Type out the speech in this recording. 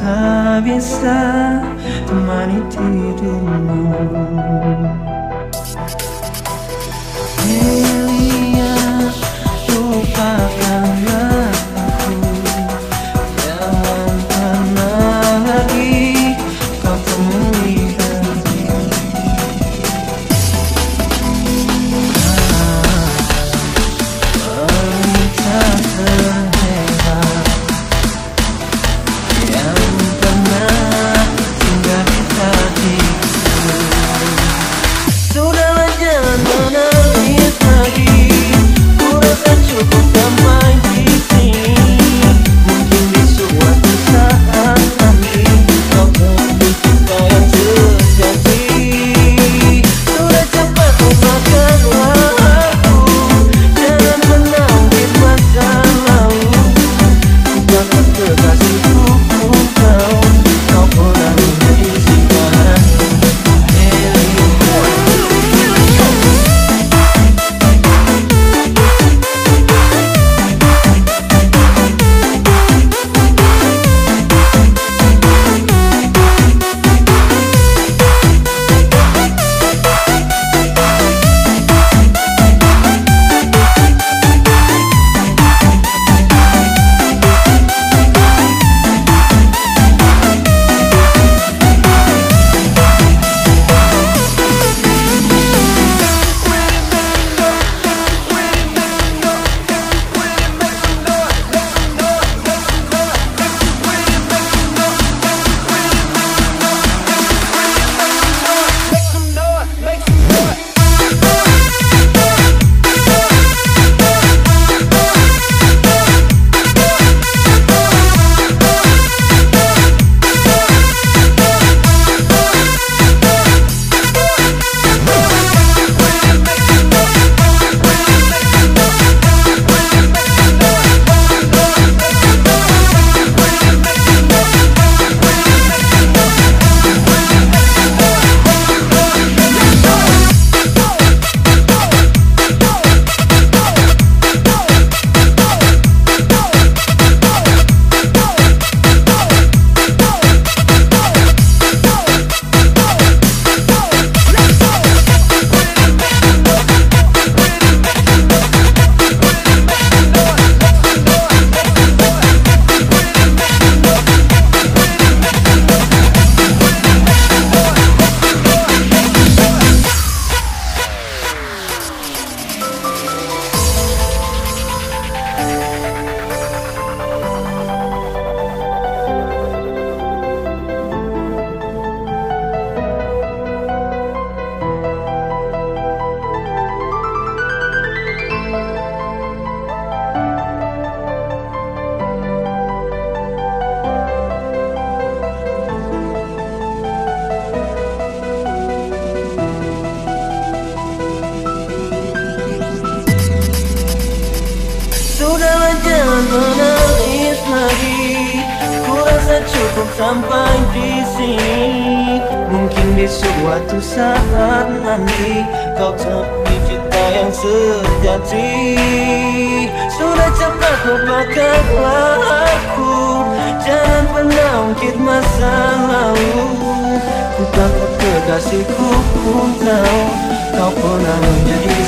sabe estar Tomariti do mão Ele é o papai. Menangis lagi. Ku rasa cukup sampai di sini. Mungkin di suatu saat nanti Kau temui cinta yang sejati. Sudah cepat lupakanlah aku. Jangan pernah ungkit masa lalu. Ku takut kekasihku pun tahu Kau pernah menjadi